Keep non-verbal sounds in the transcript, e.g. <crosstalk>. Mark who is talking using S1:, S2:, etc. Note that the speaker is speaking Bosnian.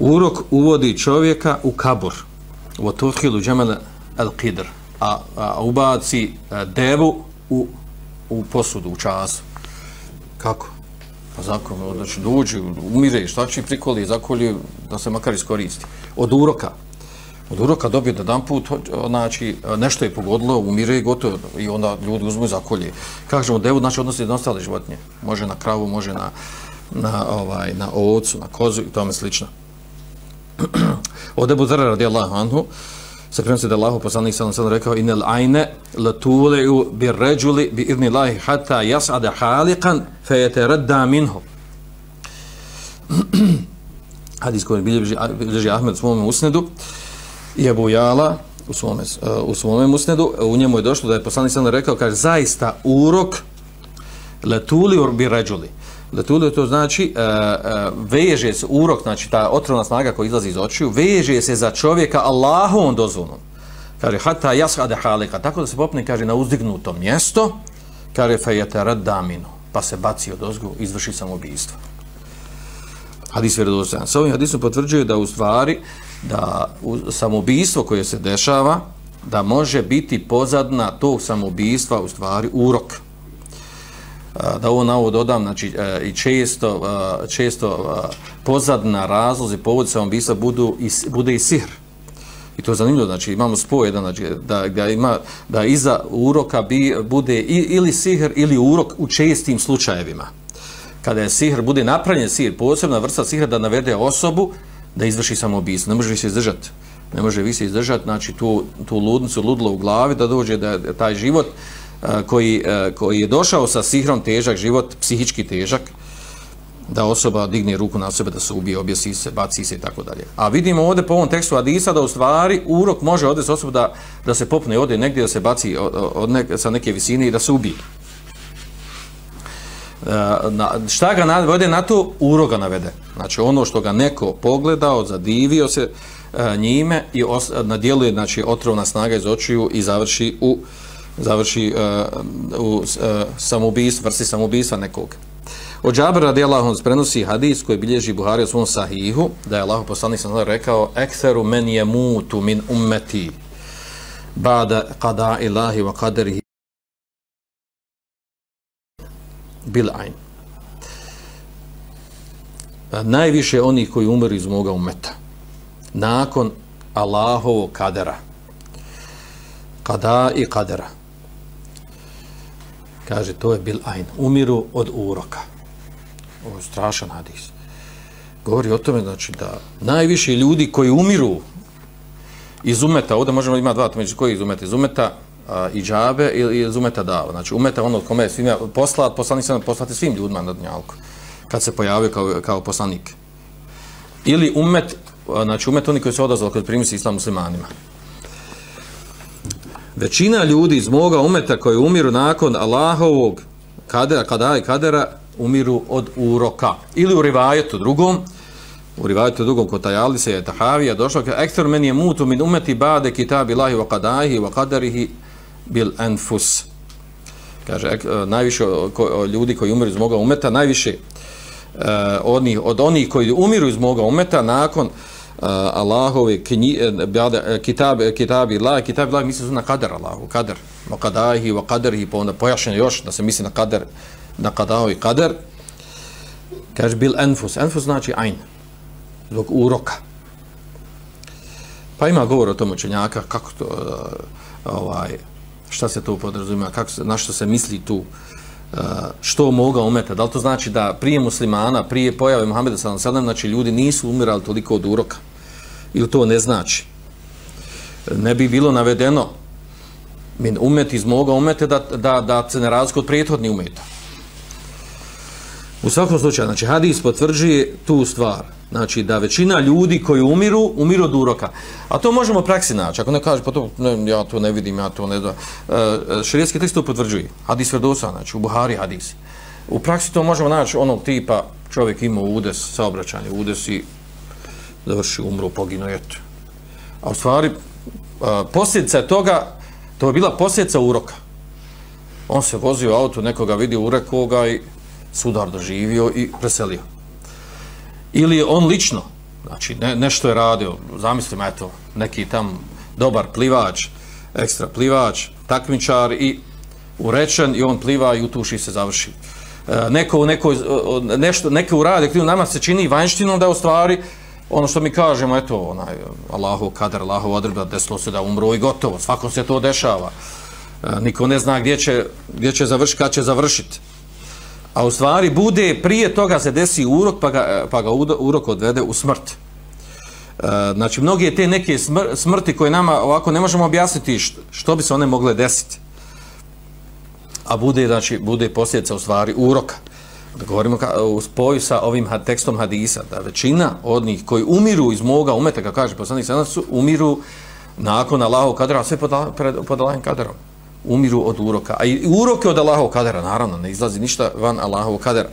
S1: urok uvodi čovjeka u kabur u tuhhilu džemele el qidr a, a ubaci a, devu u, u posudu, u času kako? pa zakon, znači dođe, umire, šta će prikoli, zakolje, da se makar iskoristi. Od uroka, od uroka dobije da dan put, znači, nešto je pogodilo, umire i gotovo, i onda ljudi uzmu i zakolje. Kažemo, devu, znači, odnosi na ostale životinje. Može na kravu, može na, na, ovaj, na ovcu, na kozu i tome slično. Od Ebu Zara radi Allahu anhu, se prenosi da Allahu poslanik sallam sallam rekao inel ajne latuleu bi ređuli bi idni lahi hata jasada halikan fe jete redda minhu. <clears throat> Hadis koji bilježi, bilježi Ahmed u svome usnedu i Ebu Jala u svome, u svome usnedu, u njemu je došlo da je poslanik sallam rekao, kaže, zaista urok latuli bi ređuli. Letulio to znači e, e, veže se urok, znači ta otrovna snaga koja izlazi iz očiju, veže se za čovjeka Allahovom dozvolom. Kaže, hata jasade halika, tako da se popne, kaže, na uzdignuto mjesto, kaže, fejete daminu, pa se baci od ozgu, izvrši samobijstvo. Hadis vjerodostojan. Sa ovim hadisom potvrđuje da u stvari, da u samobijstvo koje se dešava, da može biti pozadna tog samobijstva u stvari urok da ovo navod dodam, znači e, i često, e, često e, pozadna razlozi povod samobisa budu i, bude i sihr. I to je zanimljivo, znači imamo spoj jedan, znači da, da, ima, da iza uroka bi, bude i, ili sihr ili urok u čestim slučajevima. Kada je sihr, bude napravljen sihr, posebna vrsta sihra da navede osobu da izvrši samobisa. Ne može se izdržati. Ne može više izdržati, znači tu, tu ludnicu ludlo u glavi da dođe da taj život koji, koji je došao sa sihrom težak, život psihički težak, da osoba digne ruku na sebe, da se ubije, objesi se, baci se i tako dalje. A vidimo ovdje po ovom tekstu Adisa da u stvari urok može odres osoba da, da se popne ode negdje, da se baci od, od nek, sa neke visine i da se ubije. E, na, šta ga navede na to? Uroga navede. Znači ono što ga neko pogledao, zadivio se e, njime i os, e, nadjeluje znači, otrovna snaga iz očiju i završi u završi uh, u e, uh, samobijstvu, vrsti samoubistva nekog. Od Džabra radijallahu anhu prenosi hadis koji bilježi Buhari u svom sahihu, da je Allah poslanik sam rekao Ektheru men je mutu min ummeti bada qada ilahi wa qadrihi bil ain. Najviše onih koji umri iz moga umeta nakon Allahovog kadera kada i kadera kaže to je bil ajn umiru od uroka. Ovo je strašan hadis. Govori o tome znači da najviše ljudi koji umiru iz umeta ovdje možemo imati dva među koji iz umeta? Iz umeta a, i džabe ili iz umeta dava. Znači umeta ono kome je svima poslat poslanik se poslati svim ljudima na dnjalku kad se pojavio kao, kao poslanik. Ili umet znači umet oni koji su odazvali kod primisi islam muslimanima većina ljudi iz moga umeta koji umiru nakon Allahovog kadera, kada i kadera, umiru od uroka. Ili u rivajetu drugom, u rivajetu drugom kod tajali se je tahavija došlo, kao ektor meni je mutu min umeti bade kitabi lahi wa kadaihi wa kadarihi bil enfus. Kaže, ek, e, najviše ko, ljudi koji umiru iz moga umeta, najviše e, uh, od, njih, od onih koji umiru iz moga umeta nakon uh, Eh, Allahove knji, uh, kitab, kitabi Allah, kitabi Allah misli su na kader Allahu, kader, no kadahi, wa kaderhi, pa onda pojašnjeno još da se misli na kader, na kadahu i kader, kaže bil enfus, enfus znači ajn, zbog uroka. Pa ima govor o tom učenjaka, kako to, uh, ovaj, šta se to podrazumima, kako se, na što se misli tu, uh, što moga umeta, da li to znači da prije muslimana, prije pojave Muhammeda sallam, znači ljudi nisu umirali toliko od uroka, ili to ne znači. Ne bi bilo navedeno min umet iz moga umete da, da, da se ne razliku od prijethodni umeta. U svakom slučaju, znači, hadis potvrđuje tu stvar. Znači, da većina ljudi koji umiru, umiru od uroka. A to možemo praksi naći. Ako ne kaže, pa to, ne, ja to ne vidim, ja to ne znam. E, tekst to potvrđuje. Hadis Verdosa, znači, u Buhari hadis. U praksi to možemo naći onog tipa, čovjek ima udes, saobraćanje, udes i završi, umro, poginuo, eto. A u stvari, posljedica toga, to je bila posljedica uroka. On se vozio auto, nekoga vidio urekoga i sudar doživio i preselio. Ili on lično, Znači, ne, nešto je radio, zamislimo, eto, neki tam dobar plivač, ekstra plivač, takmičar i urečen i on pliva i utuši se završi. E, neko u nekoj, nešto, neke urade, krivo nama se čini vanjštinom da je u stvari ono što mi kažemo, eto, onaj, Allahu kadar, Allahu odredba, desilo se da umro i gotovo, svakom se to dešava. E, niko ne zna gdje će, gdje će završiti, kad će završiti. A u stvari bude, prije toga se desi urok, pa ga, pa ga urok odvede u smrt. E, znači, mnoge te neke smr smrti koje nama ovako ne možemo objasniti što, što bi se one mogle desiti. A bude, znači, bude posljedica u stvari uroka. Da govorimo ka, u spoju sa ovim tekstom hadisa, da većina od njih koji umiru iz moga umeta, kako kaže poslanik sada su, umiru nakon Allahov kadra, sve pod, pred, pod Allahovim kadrom umiru od uroka. A i uroke od Allahov kadera, naravno, ne izlazi ništa van Allahov kadera.